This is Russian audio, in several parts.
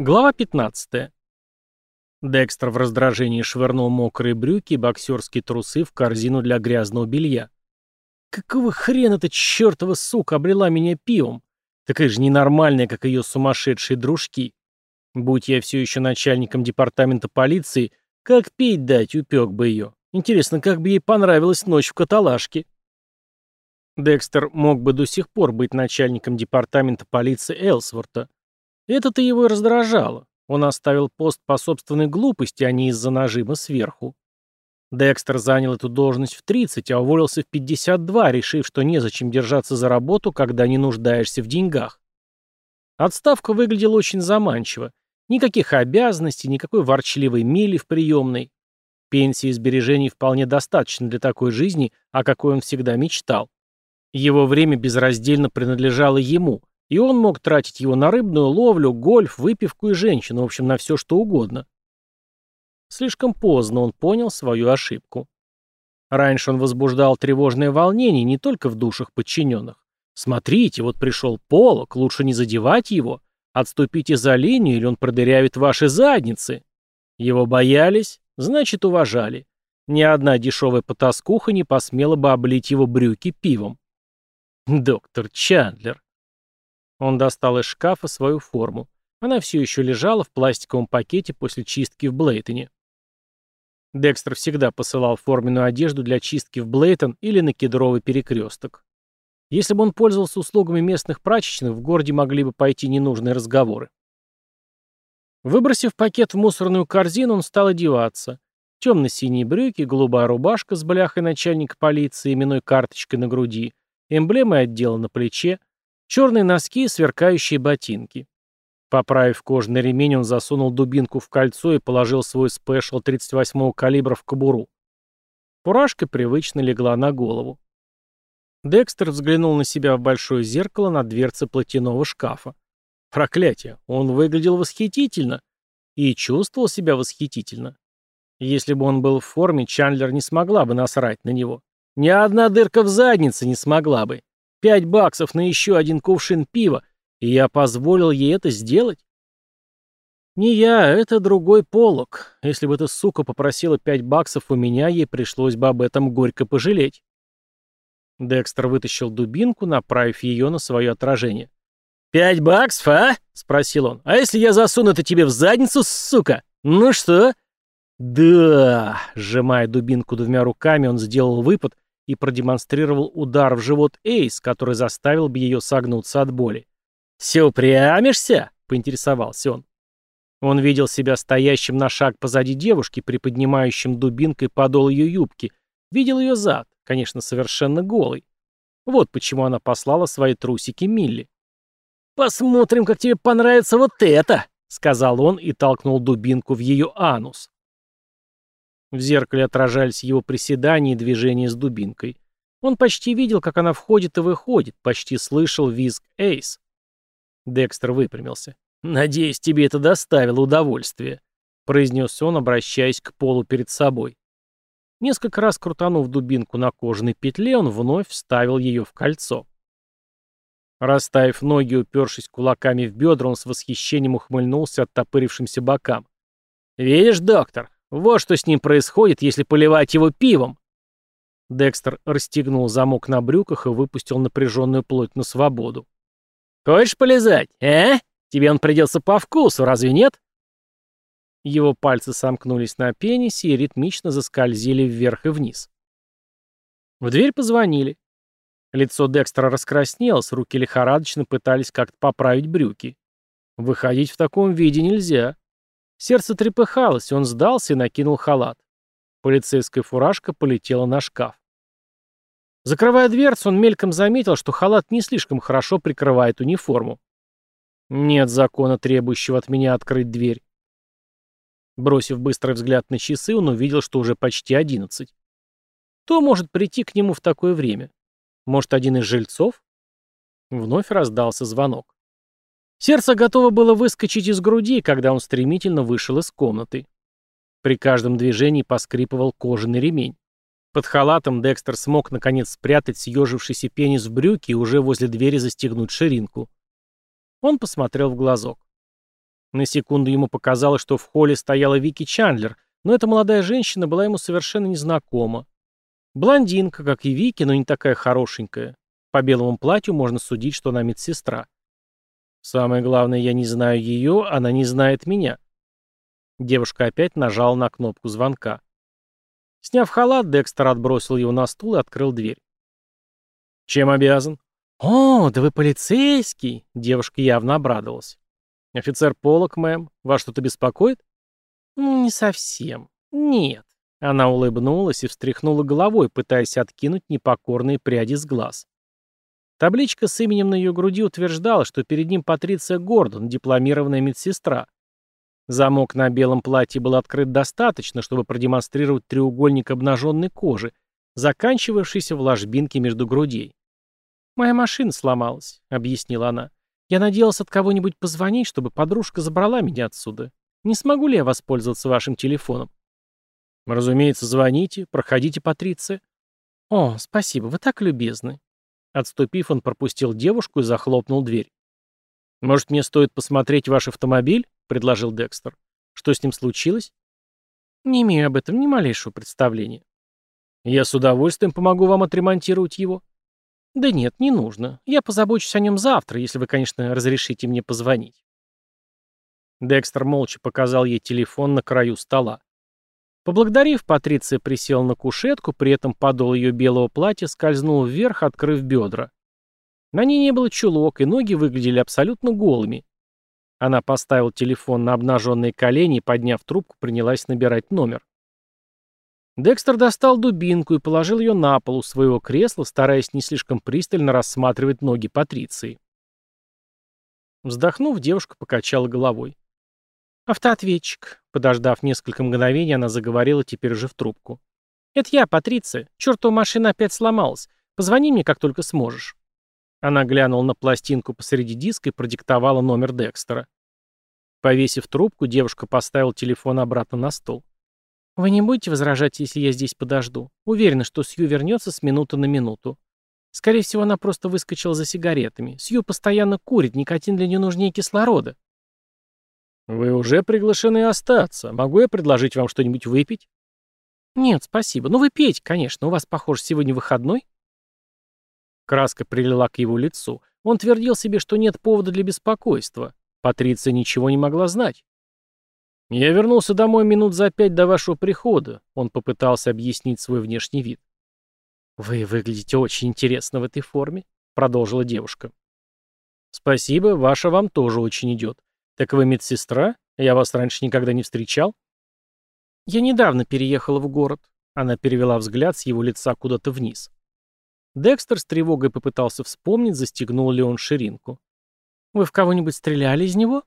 Глава 15. Декстер в раздражении швырнул мокрые брюки и боксерские трусы в корзину для грязного белья. Какого хрена эта чертова сука обрела меня пивом? Такая же ненормальная, как ее сумасшедшие дружки. Будь я все еще начальником департамента полиции, как пить дать упек бы ее. Интересно, как бы ей понравилась ночь в каталажке. Декстер мог бы до сих пор быть начальником департамента полиции Элсворта. Это-то его и раздражало. Он оставил пост по собственной глупости, а не из-за нажима сверху. Декстер занял эту должность в 30, а уволился в 52, решив, что незачем держаться за работу, когда не нуждаешься в деньгах. Отставка выглядела очень заманчиво. Никаких обязанностей, никакой ворчливой мили в приемной. Пенсии и сбережений вполне достаточно для такой жизни, о какой он всегда мечтал. Его время безраздельно принадлежало ему, и он мог тратить его на рыбную ловлю, гольф, выпивку и женщину, в общем, на все что угодно. Слишком поздно он понял свою ошибку. Раньше он возбуждал тревожное волнение не только в душах подчиненных. Смотрите, вот пришел полок, лучше не задевать его, отступите за линию, или он продырявит ваши задницы. Его боялись, значит уважали. Ни одна дешевая потаскуха не посмела бы облить его брюки пивом. Доктор Чандлер. Он достал из шкафа свою форму. Она все еще лежала в пластиковом пакете после чистки в Блейтоне. Декстер всегда посылал форменную одежду для чистки в Блейтон или на кедровый перекресток. Если бы он пользовался услугами местных прачечных, в городе могли бы пойти ненужные разговоры. Выбросив пакет в мусорную корзину, он стал одеваться. Темно-синие брюки, голубая рубашка с бляхой начальника полиции, именной карточкой на груди, эмблемой отдела на плече, Черные носки и сверкающие ботинки. Поправив кожаный ремень, он засунул дубинку в кольцо и положил свой спешл 38-го калибра в кобуру. Фуражка привычно легла на голову. Декстер взглянул на себя в большое зеркало на дверце платяного шкафа. Проклятие, он выглядел восхитительно. И чувствовал себя восхитительно. Если бы он был в форме, Чандлер не смогла бы насрать на него. Ни одна дырка в заднице не смогла бы. Пять баксов на еще один кувшин пива, и я позволил ей это сделать? Не я, это другой полок. Если бы эта сука попросила пять баксов у меня, ей пришлось бы об этом горько пожалеть. Декстер вытащил дубинку, направив ее на свое отражение. «Пять баксов, а?» — спросил он. «А если я засуну это тебе в задницу, сука? Ну что?» «Да!» — сжимая дубинку двумя руками, он сделал выпад и продемонстрировал удар в живот Эйс, который заставил бы ее согнуться от боли. «Все упрямишься?» — поинтересовался он. Он видел себя стоящим на шаг позади девушки, приподнимающим дубинкой подол ее юбки, видел ее зад, конечно, совершенно голый. Вот почему она послала свои трусики Милли. «Посмотрим, как тебе понравится вот это!» — сказал он и толкнул дубинку в ее анус. В зеркале отражались его приседания и движения с дубинкой. Он почти видел, как она входит и выходит, почти слышал визг Эйс. Декстер выпрямился. «Надеюсь, тебе это доставило удовольствие», — произнес он, обращаясь к полу перед собой. Несколько раз крутанув дубинку на кожаной петле, он вновь вставил ее в кольцо. Расставив ноги, упершись кулаками в бедра, он с восхищением ухмыльнулся оттопырившимся бокам. «Видишь, доктор, вот что с ним происходит, если поливать его пивом. Декстер расстегнул замок на брюках и выпустил напряженную плоть на свободу. «Хочешь полезать, э? Тебе он придется по вкусу, разве нет?» Его пальцы сомкнулись на пенисе и ритмично заскользили вверх и вниз. В дверь позвонили. Лицо Декстера раскраснелось, руки лихорадочно пытались как-то поправить брюки. Выходить в таком виде нельзя. Сердце трепыхалось, он сдался и накинул халат. Полицейская фуражка полетела на шкаф. Закрывая дверцу, он мельком заметил, что халат не слишком хорошо прикрывает униформу. Нет закона, требующего от меня открыть дверь. Бросив быстрый взгляд на часы, он увидел, что уже почти одиннадцать. Кто может прийти к нему в такое время? Может, один из жильцов? Вновь раздался звонок. Сердце готово было выскочить из груди, когда он стремительно вышел из комнаты. При каждом движении поскрипывал кожаный ремень. Под халатом Декстер смог наконец спрятать съежившийся пенис в брюки и уже возле двери застегнуть ширинку. Он посмотрел в глазок. На секунду ему показалось, что в холле стояла Вики Чандлер, но эта молодая женщина была ему совершенно незнакома. Блондинка, как и Вики, но не такая хорошенькая. По белому платью можно судить, что она медсестра. Самое главное, я не знаю ее, она не знает меня. Девушка опять нажала на кнопку звонка. Сняв халат, Декстер отбросил его на стул и открыл дверь. «Чем обязан?» «О, да вы полицейский!» Девушка явно обрадовалась. «Офицер Полок, мэм, вас что-то беспокоит?» «Ну, не совсем. Нет». Она улыбнулась и встряхнула головой, пытаясь откинуть непокорные пряди с глаз. Табличка с именем на ее груди утверждала, что перед ним Патриция Гордон, дипломированная медсестра. Замок на белом платье был открыт достаточно, чтобы продемонстрировать треугольник обнаженной кожи, заканчивавшийся в ложбинке между грудей. «Моя машина сломалась», — объяснила она. «Я надеялась от кого-нибудь позвонить, чтобы подружка забрала меня отсюда. Не смогу ли я воспользоваться вашим телефоном?» «Разумеется, звоните. Проходите, Патриция». «О, спасибо, вы так любезны». Отступив, он пропустил девушку и захлопнул дверь. «Может, мне стоит посмотреть ваш автомобиль?» — предложил Декстер. «Что с ним случилось?» «Не имею об этом ни малейшего представления». «Я с удовольствием помогу вам отремонтировать его». «Да нет, не нужно. Я позабочусь о нем завтра, если вы, конечно, разрешите мне позвонить». Декстер молча показал ей телефон на краю стола. Поблагодарив, Патриция присела на кушетку, при этом подол ее белого платья скользнул вверх, открыв бедра. На ней не было чулок, и ноги выглядели абсолютно голыми. Она поставила телефон на обнаженные колени и, подняв трубку, принялась набирать номер. Декстер достал дубинку и положил ее на пол у своего кресла, стараясь не слишком пристально рассматривать ноги Патриции. Вздохнув, девушка покачала головой. «Автоответчик». Подождав несколько мгновений, она заговорила теперь уже в трубку. «Это я, Патриция. Чертова машина опять сломалась. Позвони мне, как только сможешь». Она глянула на пластинку посреди диска и продиктовала номер Декстера. Повесив трубку, девушка поставила телефон обратно на стол. «Вы не будете возражать, если я здесь подожду? Уверена, что Сью вернется с минуты на минуту. Скорее всего, она просто выскочила за сигаретами. Сью постоянно курит, никотин для нее нужнее кислорода». «Вы уже приглашены остаться. Могу я предложить вам что-нибудь выпить?» «Нет, спасибо. Ну вы пейте, конечно. У вас, похоже, сегодня выходной?» Краска прилила к его лицу. Он твердил себе, что нет повода для беспокойства. Патриция ничего не могла знать. «Я вернулся домой минут за пять до вашего прихода», — он попытался объяснить свой внешний вид. «Вы выглядите очень интересно в этой форме», — продолжила девушка. «Спасибо, ваша вам тоже очень идет. Так вы медсестра? Я вас раньше никогда не встречал?» «Я недавно переехала в город», — она перевела взгляд с его лица куда-то вниз. Декстер с тревогой попытался вспомнить, застегнул ли он ширинку. «Вы в кого-нибудь стреляли из него?»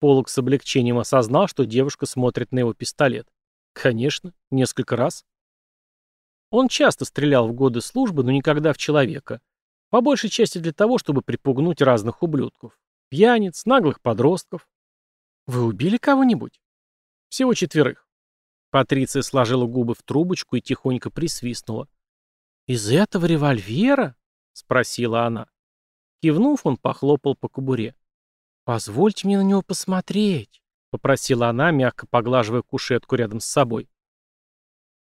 Полок с облегчением осознал, что девушка смотрит на его пистолет. «Конечно, несколько раз». Он часто стрелял в годы службы, но никогда в человека. По большей части для того, чтобы припугнуть разных ублюдков. Пьяниц, наглых подростков. «Вы убили кого-нибудь?» «Всего четверых». Патриция сложила губы в трубочку и тихонько присвистнула. «Из этого револьвера?» — спросила она. Кивнув, он похлопал по кобуре. «Позвольте мне на него посмотреть», — попросила она, мягко поглаживая кушетку рядом с собой.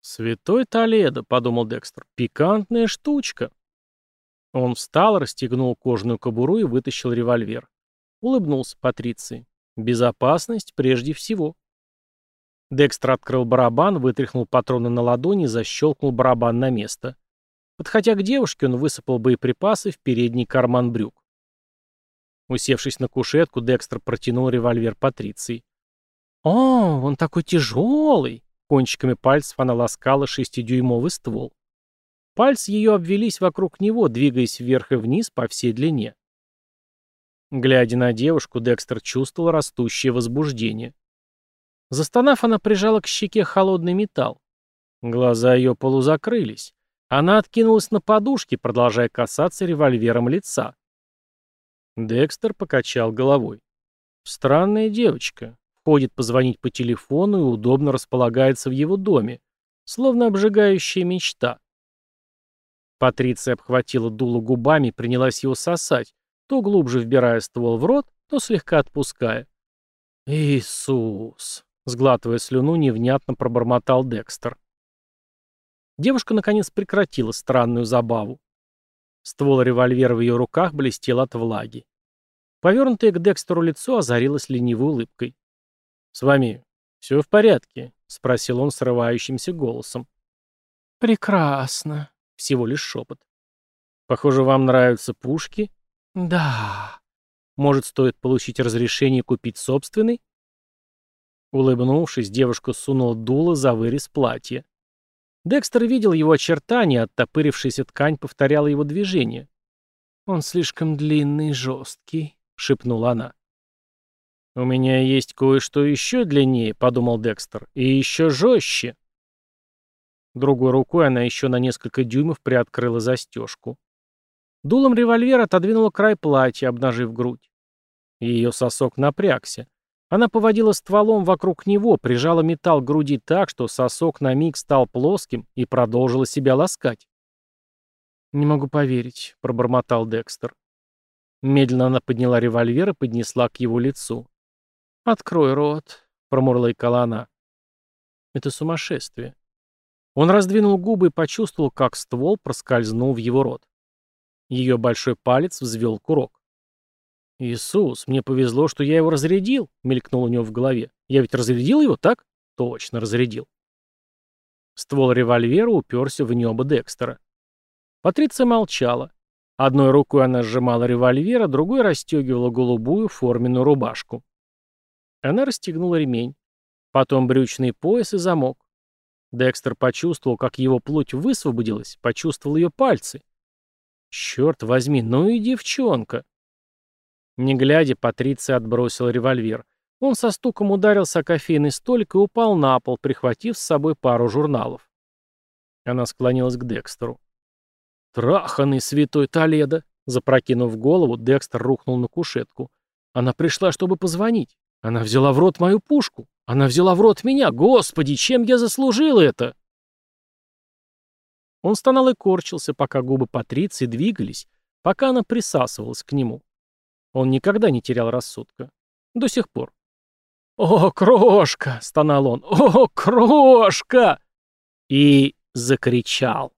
«Святой Толедо», — подумал Декстер, — «пикантная штучка». Он встал, расстегнул кожаную кобуру и вытащил револьвер. Улыбнулся Патриции. «Безопасность прежде всего». Декстер открыл барабан, вытряхнул патроны на ладони и защелкнул барабан на место. Подходя к девушке, он высыпал боеприпасы в передний карман брюк. Усевшись на кушетку, Декстер протянул револьвер Патриции. «О, он такой тяжелый!» Кончиками пальцев она ласкала шестидюймовый ствол. Пальцы ее обвелись вокруг него, двигаясь вверх и вниз по всей длине. Глядя на девушку, Декстер чувствовал растущее возбуждение. Застонав, она прижала к щеке холодный металл. Глаза ее полузакрылись. Она откинулась на подушке, продолжая касаться револьвером лица. Декстер покачал головой. Странная девочка. Ходит позвонить по телефону и удобно располагается в его доме. Словно обжигающая мечта. Патриция обхватила дуло губами и принялась его сосать, то глубже вбирая ствол в рот, то слегка отпуская. Иисус! Сглатывая слюну, невнятно пробормотал Декстер. Девушка наконец прекратила странную забаву. Ствол револьвера в ее руках блестел от влаги. Повернутое к Декстеру лицо озарилось ленивой улыбкой. «С вами все в порядке?» — спросил он срывающимся голосом. «Прекрасно», — всего лишь шепот. «Похоже, вам нравятся пушки?» «Да». «Может, стоит получить разрешение купить собственный?» Улыбнувшись, девушка сунула дуло за вырез платья. Декстер видел его очертания, оттопырившаяся ткань повторяла его движение. «Он слишком длинный и жесткий», — шепнула она. «У меня есть кое-что еще длиннее», — подумал Декстер, — «и еще жестче». Другой рукой она еще на несколько дюймов приоткрыла застежку. Дулом револьвера отодвинула край платья, обнажив грудь. Ее сосок напрягся. Она поводила стволом вокруг него, прижала металл к груди так, что сосок на миг стал плоским и продолжила себя ласкать. «Не могу поверить», — пробормотал Декстер. Медленно она подняла револьвер и поднесла к его лицу. «Открой рот», — промурлыкала она. Это сумасшествие. Он раздвинул губы и почувствовал, как ствол проскользнул в его рот. Ее большой палец взвел курок. «Иисус, мне повезло, что я его разрядил», — мелькнул у него в голове. «Я ведь разрядил его, так?» «Точно, разрядил». Ствол револьвера уперся в небо Декстера. Патриция молчала. Одной рукой она сжимала револьвер, а другой расстегивала голубую форменную рубашку. Она расстегнула ремень. Потом брючный пояс и замок. Декстер почувствовал, как его плоть высвободилась, почувствовал ее пальцы. Черт возьми, ну и девчонка. Не глядя, Патриция отбросила револьвер. Он со стуком ударился о кофейный столик и упал на пол, прихватив с собой пару журналов. Она склонилась к Декстеру. «Траханный святой Толедо!» Запрокинув голову, Декстер рухнул на кушетку. «Она пришла, чтобы позвонить. Она взяла в рот мою пушку. Она взяла в рот меня. Господи, чем я заслужил это? Он стонал и корчился, пока губы Патриции двигались, пока она присасывалась к нему. Он никогда не терял рассудка. До сих пор. «О, крошка!» — стонал он. «О, крошка!» И закричал.